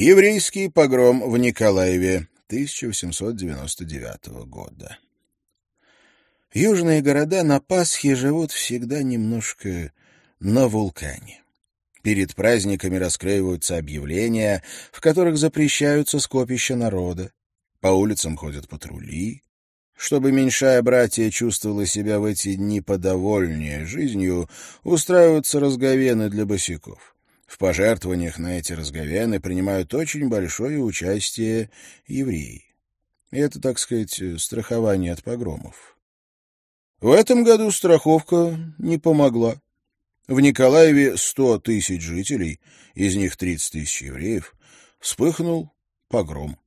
Еврейский погром в Николаеве 1899 года. Южные города на Пасхе живут всегда немножко на вулкане. Перед праздниками расклеиваются объявления, в которых запрещаются скопища народа. По улицам ходят патрули. Чтобы меньшая братья чувствовала себя в эти дни подовольнее жизнью, устраиваются разговены для босиков. В пожертвованиях на эти разговены принимают очень большое участие евреи. Это, так сказать, страхование от погромов. В этом году страховка не помогла. В Николаеве 100 тысяч жителей, из них 30 тысяч евреев, вспыхнул погром.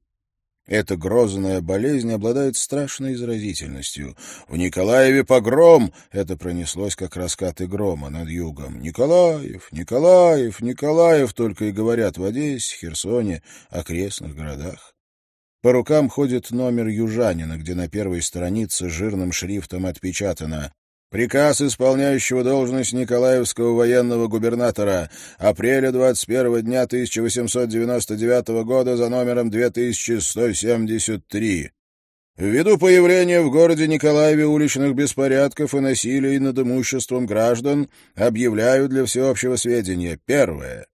Эта грозная болезнь обладает страшной изразительностью. В Николаеве погром! Это пронеслось, как раскаты грома над югом. Николаев, Николаев, Николаев только и говорят в Одессе, Херсоне, окрестных городах. По рукам ходит номер южанина, где на первой странице жирным шрифтом отпечатано Приказ исполняющего должность Николаевского военного губернатора апреля 21 дня 1899 года за номером 2173. Ввиду появления в городе Николаеве уличных беспорядков и насилий над имуществом граждан объявляю для всеобщего сведения. Первое.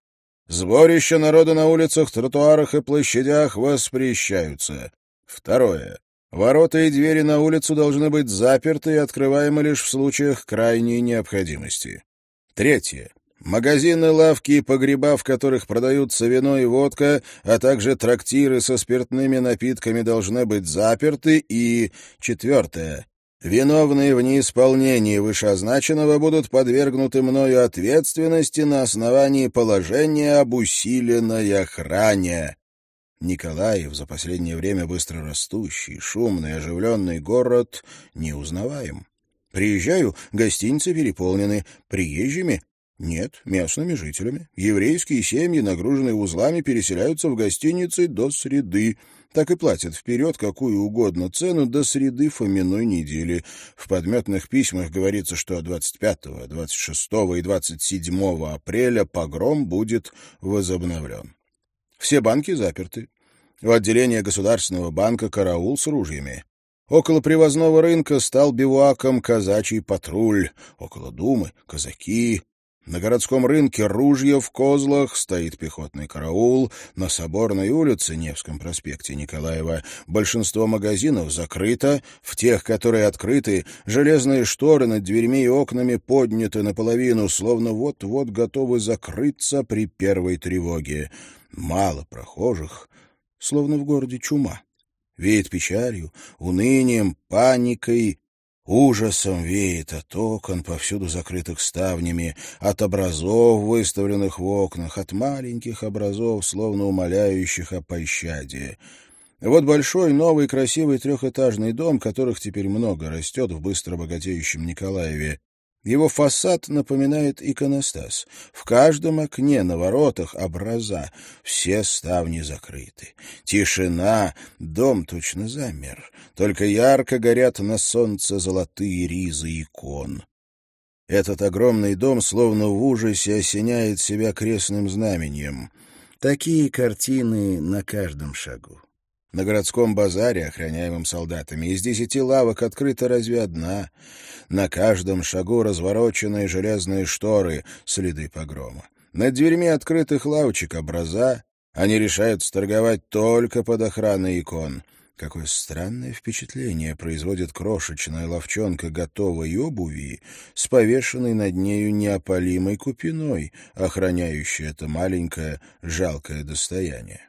Сборища народа на улицах, тротуарах и площадях воспрещаются. Второе. Ворота и двери на улицу должны быть заперты и открываемы лишь в случаях крайней необходимости. Третье. Магазины, лавки и погреба, в которых продаются вино и водка, а также трактиры со спиртными напитками должны быть заперты. И четвертое. Виновные в неисполнении вышеозначенного будут подвергнуты мною ответственности на основании положения об усиленной охране. Николаев, за последнее время быстро растущий, шумный, оживленный город, неузнаваем. Приезжаю, гостиницы переполнены. Приезжими? Нет, местными жителями. Еврейские семьи, нагруженные узлами, переселяются в гостиницы до среды. Так и платят вперед какую угодно цену до среды Фоминой недели. В подметных письмах говорится, что 25, 26 и 27 апреля погром будет возобновлен. Все банки заперты. В отделении Государственного банка караул с ружьями. Около привозного рынка стал бивуаком казачий патруль. Около Думы — казаки. На городском рынке ружья в козлах стоит пехотный караул. На Соборной улице, Невском проспекте Николаева, большинство магазинов закрыто. В тех, которые открыты, железные шторы над дверьми и окнами подняты наполовину, словно вот-вот готовы закрыться при первой тревоге. Мало прохожих, словно в городе чума. Веет печалью, унынием, паникой, ужасом веет от окон, повсюду закрытых ставнями, от образов, выставленных в окнах, от маленьких образов, словно умоляющих о пощаде. Вот большой, новый, красивый трехэтажный дом, которых теперь много растет в быстро богатеющем Николаеве. Его фасад напоминает иконостас. В каждом окне на воротах образа, все ставни закрыты. Тишина, дом точно замер. Только ярко горят на солнце золотые ризы икон. Этот огромный дом словно в ужасе осеняет себя крестным знаменем. Такие картины на каждом шагу. На городском базаре, охраняемом солдатами, из десяти лавок открыта разве одна. На каждом шагу развороченные железные шторы, следы погрома. Над дверьми открытых лавочек образа. Они решают торговать только под охраной икон. Какое странное впечатление производит крошечная ловчонка готовой обуви с повешенной над нею неопалимой купиной, охраняющей это маленькое жалкое достояние.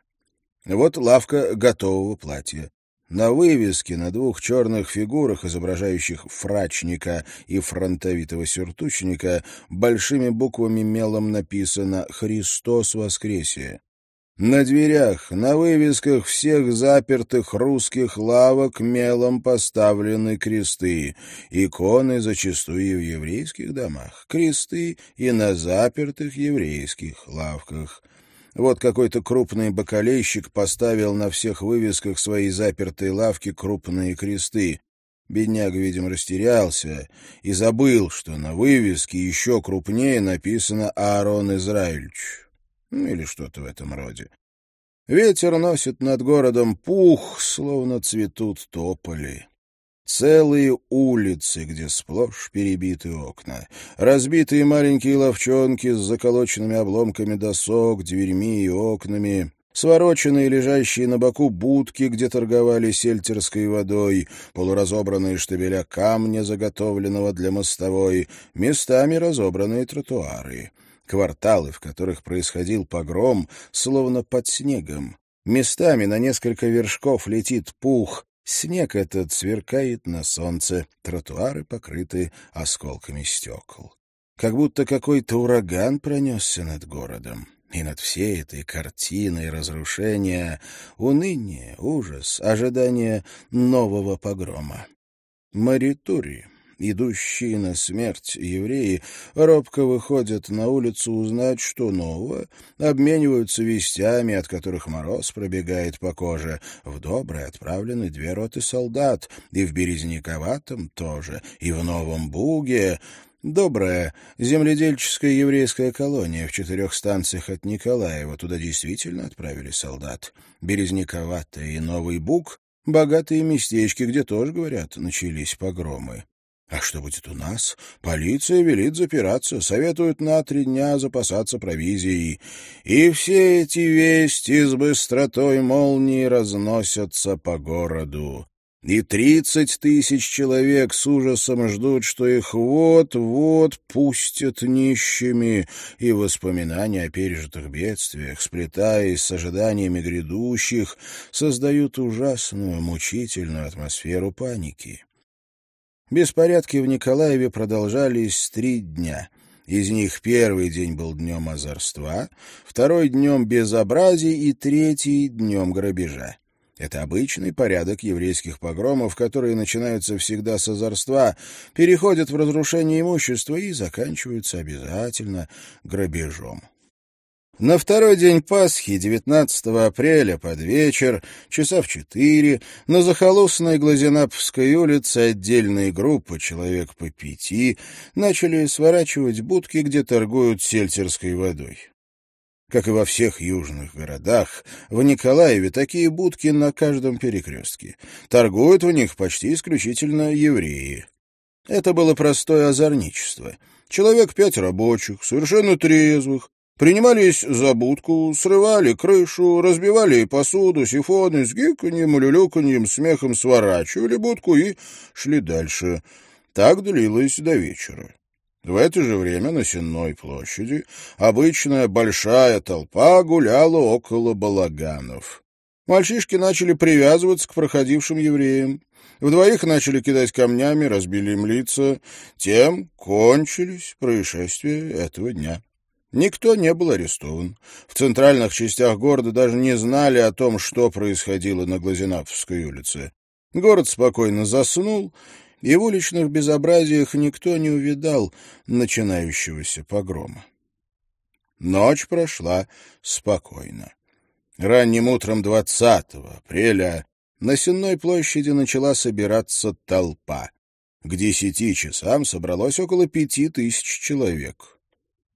Вот лавка готового платья. На вывеске на двух черных фигурах, изображающих фрачника и фронтовитого сюртучника, большими буквами мелом написано «Христос воскресе». На дверях, на вывесках всех запертых русских лавок мелом поставлены кресты. Иконы зачастую в еврейских домах, кресты и на запертых еврейских лавках. Вот какой-то крупный бакалейщик поставил на всех вывесках своей запертой лавки крупные кресты. Бедняга, видимо, растерялся и забыл, что на вывеске еще крупнее написано «Аарон Израильевич». Ну, или что-то в этом роде. Ветер носит над городом пух, словно цветут тополи. Целые улицы, где сплошь перебиты окна. Разбитые маленькие ловчонки с заколоченными обломками досок, дверьми и окнами. Свороченные, лежащие на боку будки, где торговали сельтерской водой, полуразобранные штабеля камня, заготовленного для мостовой, местами разобранные тротуары. Кварталы, в которых происходил погром, словно под снегом. Местами на несколько вершков летит пух, Снег этот сверкает на солнце, тротуары покрыты осколками стекол. Как будто какой-то ураган пронесся над городом. И над всей этой картиной разрушения уныние, ужас, ожидание нового погрома. Маритури, идущие на смерть евреи, робко выходят на улицу узнать, что нового, обмениваются вестями, от которых мороз пробегает по коже. В Доброе отправлены две роты солдат, и в Березняковатом тоже, и в Новом Буге. Добрая земледельческая еврейская колония в четырех станциях от Николаева. Туда действительно отправили солдат. Березняковатая и Новый Буг — богатые местечки, где тоже, говорят, начались погромы. А что будет у нас? Полиция велит запираться, советуют на три дня запасаться провизией. И все эти вести с быстротой молнии разносятся по городу. И тридцать тысяч человек с ужасом ждут, что их вот-вот пустят нищими, и воспоминания о пережитых бедствиях, сплетаясь с ожиданиями грядущих, создают ужасную, мучительную атмосферу паники. Беспорядки в Николаеве продолжались три дня. Из них первый день был днем озорства, второй — днем безобразий и третий — днем грабежа. Это обычный порядок еврейских погромов, которые начинаются всегда с озорства, переходят в разрушение имущества и заканчиваются обязательно грабежом. На второй день Пасхи, 19 апреля, под вечер, часа в четыре, на захолустной Глазенаповской улице отдельные группы, человек по пяти, начали сворачивать будки, где торгуют сельтерской водой. Как и во всех южных городах, в Николаеве такие будки на каждом перекрестке. Торгуют в них почти исключительно евреи. Это было простое озорничество. Человек пять рабочих, совершенно трезвых, Принимались за будку, срывали крышу, разбивали посуду, сифоны, с гиканьем, люлюканьем, смехом сворачивали будку и шли дальше. Так длилось до вечера. В это же время на Сенной площади обычная большая толпа гуляла около балаганов. Мальчишки начали привязываться к проходившим евреям. В двоих начали кидать камнями, разбили им лица. Тем кончились происшествия этого дня. Никто не был арестован. В центральных частях города даже не знали о том, что происходило на Глазенаповской улице. Город спокойно заснул, и в уличных безобразиях никто не увидал начинающегося погрома. Ночь прошла спокойно. Ранним утром 20 апреля на Сенной площади начала собираться толпа. К десяти часам собралось около пяти тысяч человек.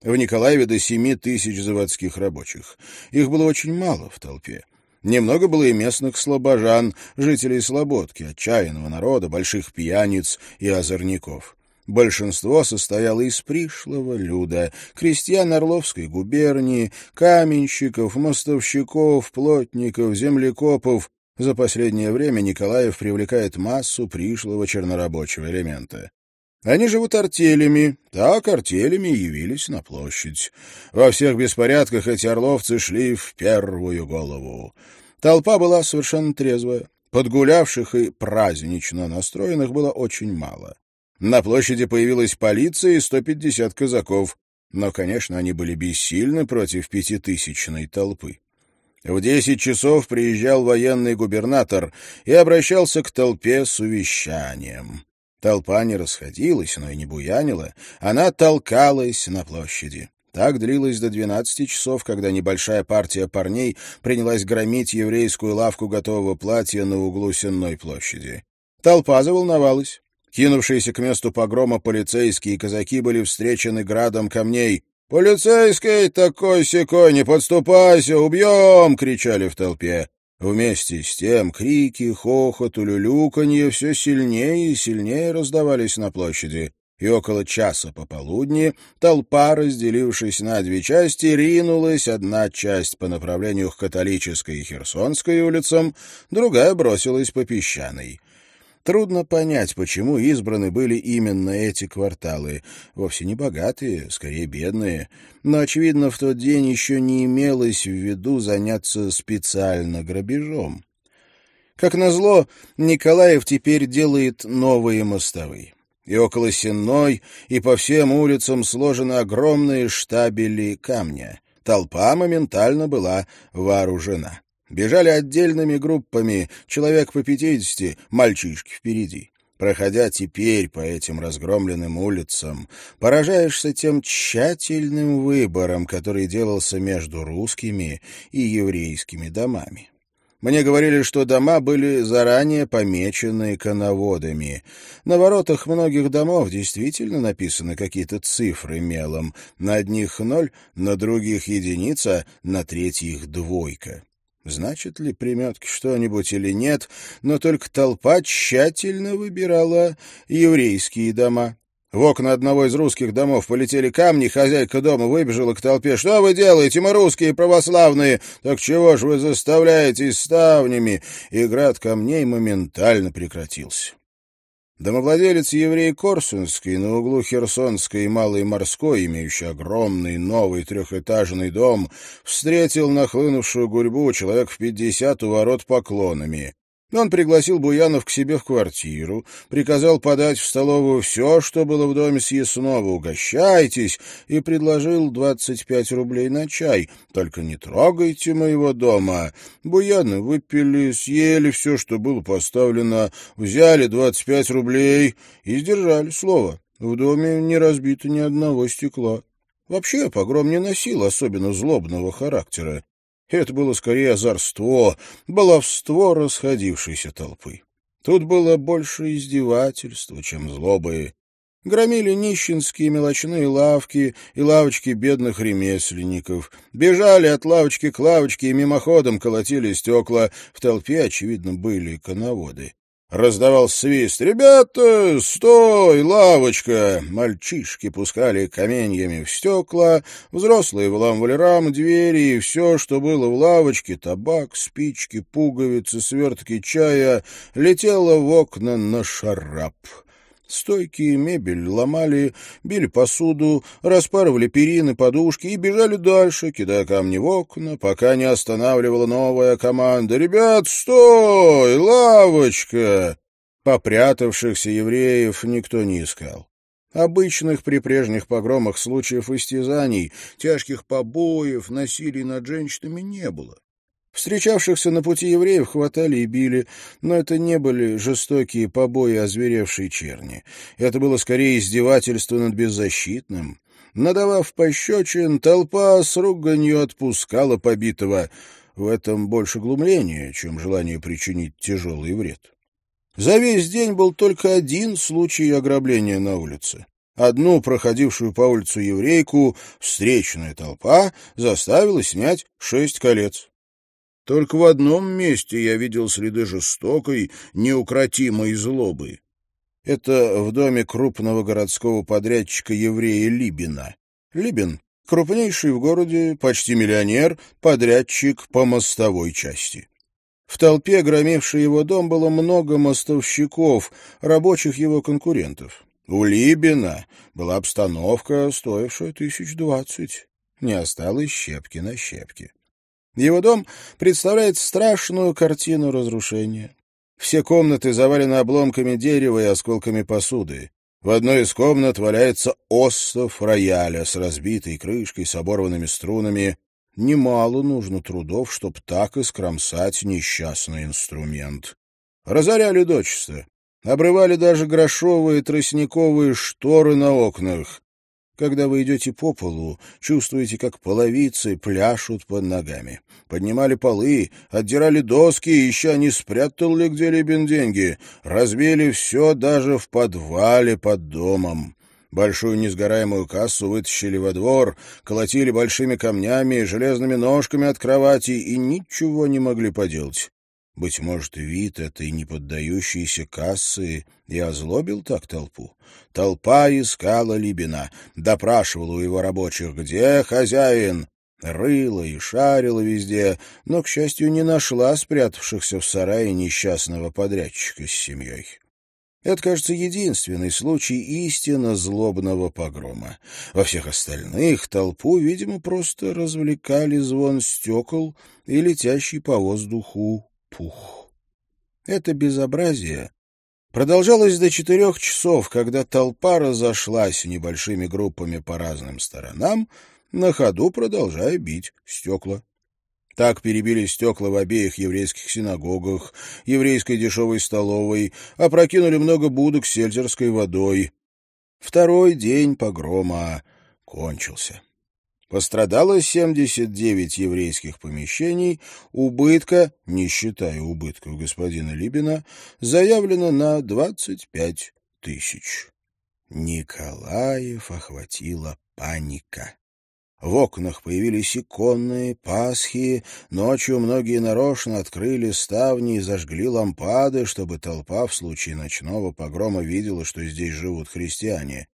В Николаеве до семи тысяч заводских рабочих. Их было очень мало в толпе. Немного было и местных слабожан, жителей Слободки, отчаянного народа, больших пьяниц и озорников. Большинство состояло из пришлого люда, крестьян Орловской губернии, каменщиков, мостовщиков, плотников, землекопов. За последнее время Николаев привлекает массу пришлого чернорабочего элемента. Они живут артелями, так артелями явились на площадь. Во всех беспорядках эти орловцы шли в первую голову. Толпа была совершенно трезвая. Подгулявших и празднично настроенных было очень мало. На площади появилась полиция и 150 казаков, но, конечно, они были бессильны против пятитысячной толпы. В десять часов приезжал военный губернатор и обращался к толпе с увещанием. Толпа не расходилась, но и не буянила. Она толкалась на площади. Так длилось до двенадцати часов, когда небольшая партия парней принялась громить еврейскую лавку готового платья на углу Сенной площади. Толпа заволновалась. Кинувшиеся к месту погрома полицейские казаки были встречены градом камней. «Полицейский такой-сякой, не подступайся, убьем!» — кричали в толпе. Вместе с тем крики, хохот, улюлюканье все сильнее и сильнее раздавались на площади и около часа пополудни толпа, разделившись на две части, ринулась, одна часть по направлению к Католической и Херсонской улицам, другая бросилась по Песчаной. Трудно понять, почему избраны были именно эти кварталы. Вовсе не богатые, скорее бедные. Но, очевидно, в тот день еще не имелось в виду заняться специально грабежом. Как назло, Николаев теперь делает новые мостовые и около Сенной, и по всем улицам сложены огромные штабели камня. Толпа моментально была вооружена. Бежали отдельными группами, человек по пятидесяти, мальчишки впереди. Проходя теперь по этим разгромленным улицам, поражаешься тем тщательным выбором, который делался между русскими и еврейскими домами. Мне говорили, что дома были заранее помечены коноводами. На воротах многих домов действительно написаны какие-то цифры мелом. На одних ноль, на других единица, на третьих двойка. Значит ли приметки что-нибудь или нет, но только толпа тщательно выбирала еврейские дома. В окна одного из русских домов полетели камни, хозяйка дома выбежала к толпе. «Что вы делаете? Мы русские православные! Так чего ж вы заставляетесь ставнями?» И град камней моментально прекратился. Домовладелец еврей Корсунский на углу Херсонской и Малой Морской, имеющий огромный новый трехэтажный дом, встретил нахлынувшую гурьбу человек в пятьдесят у ворот поклонами. Он пригласил Буянов к себе в квартиру, приказал подать в столовую все, что было в доме съестного, угощайтесь, и предложил двадцать пять рублей на чай. Только не трогайте моего дома. Буяны выпили, съели все, что было поставлено, взяли двадцать пять рублей и сдержали слово. В доме не разбито ни одного стекла. Вообще погром не носил особенно злобного характера. Это было скорее озорство, баловство расходившейся толпы. Тут было больше издевательства, чем злобы. Громили нищенские мелочные лавки и лавочки бедных ремесленников. Бежали от лавочки к лавочке и мимоходом колотили стекла. В толпе, очевидно, были коноводы. Раздавал свист. «Ребята, стой, лавочка!» Мальчишки пускали каменьями в стекла, взрослые вламывали рамы, двери и все, что было в лавочке, табак, спички, пуговицы, свертки чая, летело в окна на шарап. Стойки мебель ломали, били посуду, распарывали перины, подушки и бежали дальше, кидая камни в окна, пока не останавливала новая команда. «Ребят, стой! Лавочка!» Попрятавшихся евреев никто не искал. Обычных при прежних погромах случаев истязаний, тяжких побоев, насилий над женщинами не было. Встречавшихся на пути евреев хватали и били, но это не были жестокие побои озверевшей черни. Это было скорее издевательство над беззащитным. Надавав пощечин, толпа с руганью отпускала побитого. В этом больше глумления, чем желание причинить тяжелый вред. За весь день был только один случай ограбления на улице. Одну проходившую по улицу еврейку встречная толпа заставила снять шесть колец. Только в одном месте я видел следы жестокой, неукротимой злобы. Это в доме крупного городского подрядчика еврея Либина. Либин — крупнейший в городе, почти миллионер, подрядчик по мостовой части. В толпе, громившей его дом, было много мостовщиков, рабочих его конкурентов. У Либина была обстановка, стоившая тысяч двадцать. Не осталось щепки на щепки. Его дом представляет страшную картину разрушения. Все комнаты завалены обломками дерева и осколками посуды. В одной из комнат валяется остов рояля с разбитой крышкой, с оборванными струнами. Немало нужно трудов, чтоб так искромсать несчастный инструмент. Разоряли дочисто. Обрывали даже грошовые тростниковые шторы на окнах. Когда вы идете по полу, чувствуете, как половицы пляшут под ногами. Поднимали полы, отдирали доски, еще не спрятал ли где Лебен деньги. Разбили все даже в подвале под домом. Большую несгораемую кассу вытащили во двор, колотили большими камнями, железными ножками от кровати и ничего не могли поделать. Быть может, вид этой неподдающейся кассы и озлобил так толпу. Толпа искала Либина, допрашивала у его рабочих, где хозяин, рыла и шарила везде, но, к счастью, не нашла спрятавшихся в сарае несчастного подрядчика с семьей. Это, кажется, единственный случай истинно злобного погрома. Во всех остальных толпу, видимо, просто развлекали звон стекол и летящий по воздуху пух. Это безобразие продолжалось до четырех часов, когда толпа разошлась небольшими группами по разным сторонам, на ходу продолжая бить стекла. Так перебили стекла в обеих еврейских синагогах, еврейской дешевой столовой, опрокинули много будок с сельтерской водой. Второй день погрома кончился. Пострадало 79 еврейских помещений, убытка, не считая убытков господина Либина, заявлено на 25 тысяч. Николаев охватила паника. В окнах появились иконные, пасхи, ночью многие нарочно открыли ставни и зажгли лампады, чтобы толпа в случае ночного погрома видела, что здесь живут христиане.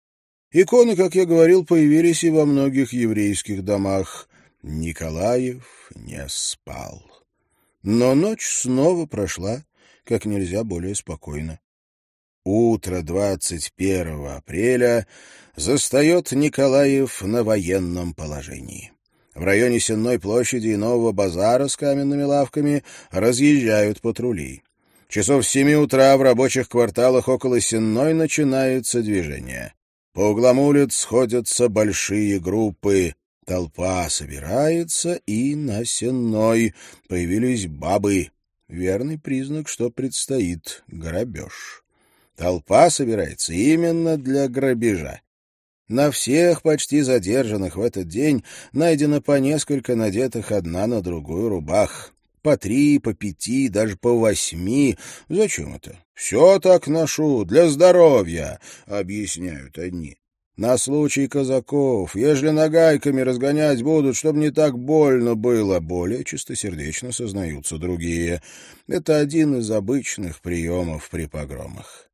Иконы, как я говорил, появились и во многих еврейских домах. Николаев не спал. Но ночь снова прошла как нельзя более спокойно. Утро 21 апреля застает Николаев на военном положении. В районе Сенной площади и Нового базара с каменными лавками разъезжают патрули. Часов с семи утра в рабочих кварталах около Сенной начинается движение. По углам улиц сходятся большие группы. Толпа собирается, и на сенной появились бабы. Верный признак, что предстоит грабеж. Толпа собирается именно для грабежа. На всех почти задержанных в этот день найдено по несколько надетых одна на другую рубах по три, по пяти, даже по восьми. Зачем это? Все так ношу, для здоровья, объясняют одни. На случай казаков, ежели нагайками разгонять будут, чтобы не так больно было, более чистосердечно сознаются другие. Это один из обычных приемов при погромах.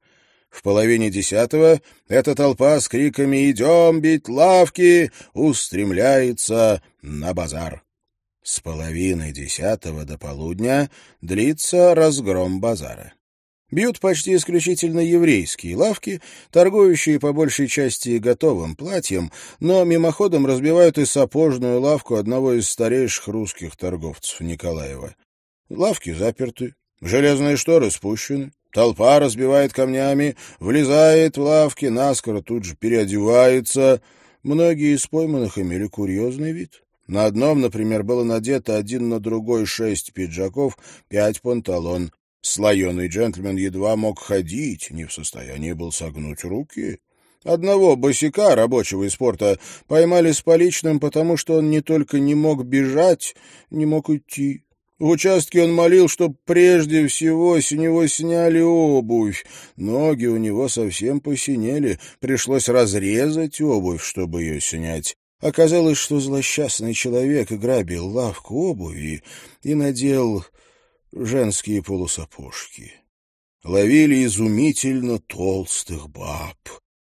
В половине десятого эта толпа с криками «Идем бить лавки!» устремляется на базар. С половины десятого до полудня длится разгром базара. Бьют почти исключительно еврейские лавки, торгующие по большей части готовым платьем, но мимоходом разбивают и сапожную лавку одного из старейших русских торговцев Николаева. Лавки заперты, железные шторы спущены, толпа разбивает камнями, влезает в лавки, наскоро тут же переодевается. Многие из пойманных имели курьезный вид. На одном, например, было надето один на другой шесть пиджаков, пять панталон. Слоеный джентльмен едва мог ходить, не в состоянии был согнуть руки. Одного босика, рабочего из спорта, поймали с поличным, потому что он не только не мог бежать, не мог идти. В участке он молил, чтоб прежде всего с него сняли обувь. Ноги у него совсем посинели, пришлось разрезать обувь, чтобы ее снять. Оказалось, что злосчастный человек грабил лавку обуви и надел женские полусапожки. Ловили изумительно толстых баб,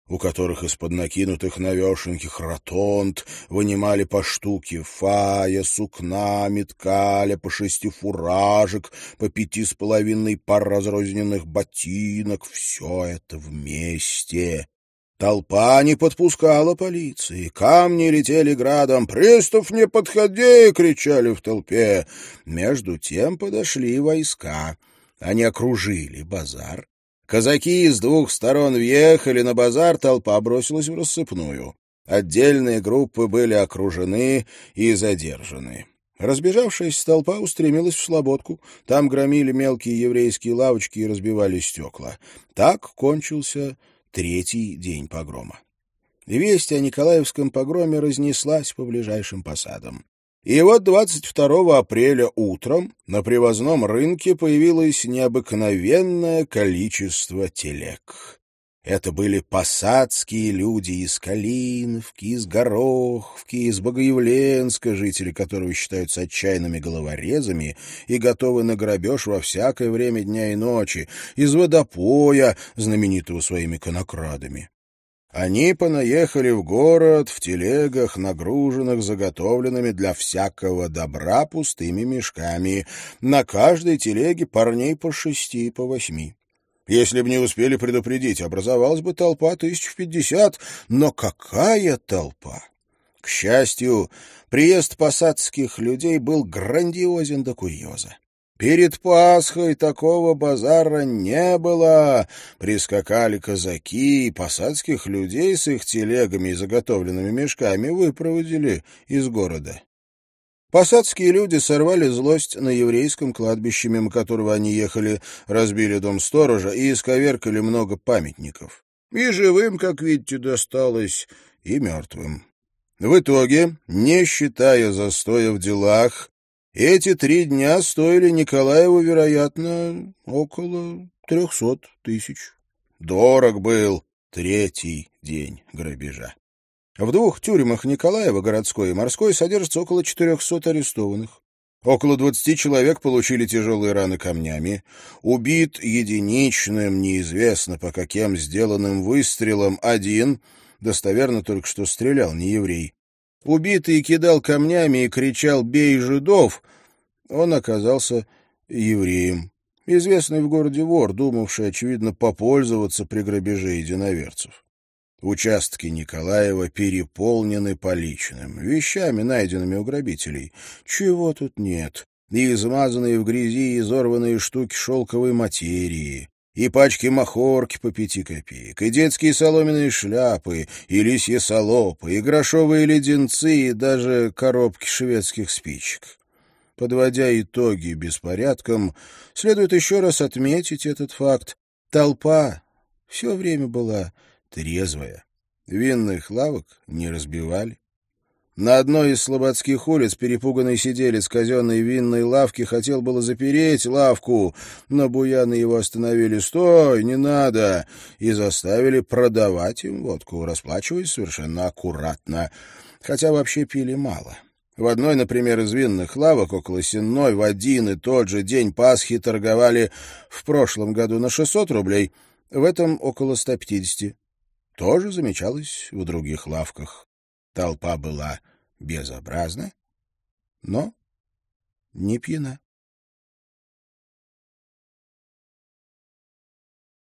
у которых из-под накинутых навешеньких ротонд вынимали по штуке фая, сукна, меткаля, по шести фуражек, по пяти с половиной пар разрозненных ботинок. Все это вместе Толпа не подпускала полиции, камни летели градом. «Пристав, не подходи!» — кричали в толпе. Между тем подошли войска. Они окружили базар. Казаки с двух сторон въехали на базар, толпа бросилась в рассыпную. Отдельные группы были окружены и задержаны. Разбежавшаяся толпа устремилась в Слободку. Там громили мелкие еврейские лавочки и разбивали стекла. Так кончился третий день погрома. Весть о Николаевском погроме разнеслась по ближайшим посадам. И вот 22 апреля утром на привозном рынке появилось необыкновенное количество телег. Это были посадские люди из Калиновки, из Гороховки, из Богоявленска, жители которого считаются отчаянными головорезами и готовы на грабеж во всякое время дня и ночи, из Водопоя, знаменитого своими конокрадами. Они понаехали в город в телегах, нагруженных заготовленными для всякого добра пустыми мешками. На каждой телеге парней по шести, по восьми. Если бы не успели предупредить, образовалась бы толпа тысяч в пятьдесят. Но какая толпа! К счастью, приезд посадских людей был грандиозен до курьеза. Перед Пасхой такого базара не было. Прискакали казаки, и посадских людей с их телегами и заготовленными мешками выпроводили из города. Посадские люди сорвали злость на еврейском кладбище, мимо которого они ехали, разбили дом сторожа и исковеркали много памятников. И живым, как видите, досталось, и мертвым. В итоге, не считая застоя в делах, эти три дня стоили Николаеву, вероятно, около трехсот тысяч. Дорог был третий день грабежа. В двух тюрьмах Николаева, городской и морской, содержится около 400 арестованных. Около 20 человек получили тяжелые раны камнями. Убит единичным, неизвестно по каким сделанным выстрелом, один, достоверно только что стрелял, не еврей. Убитый кидал камнями и кричал «Бей жидов!» Он оказался евреем. Известный в городе вор, думавший, очевидно, попользоваться при грабеже единоверцев. Участки Николаева переполнены поличным, вещами, найденными у грабителей. Чего тут нет? И измазанные в грязи и изорванные штуки шелковой материи, и пачки махорки по пяти копеек, и детские соломенные шляпы, и лисьи солопы, и грошовые леденцы, и даже коробки шведских спичек. Подводя итоги беспорядкам, следует еще раз отметить этот факт. Толпа все время была трезвая. Винных лавок не разбивали. На одной из слободских улиц перепуганный сиделец казенной винной лавки хотел было запереть лавку, но буяны его остановили «Стой, не надо!» и заставили продавать им водку, расплачиваясь совершенно аккуратно, хотя вообще пили мало. В одной, например, из винных лавок около Сенной в один и тот же день Пасхи торговали в прошлом году на 600 рублей, в этом около 150 тоже замечалось в других лавках. Толпа была безобразна, но не пьяна.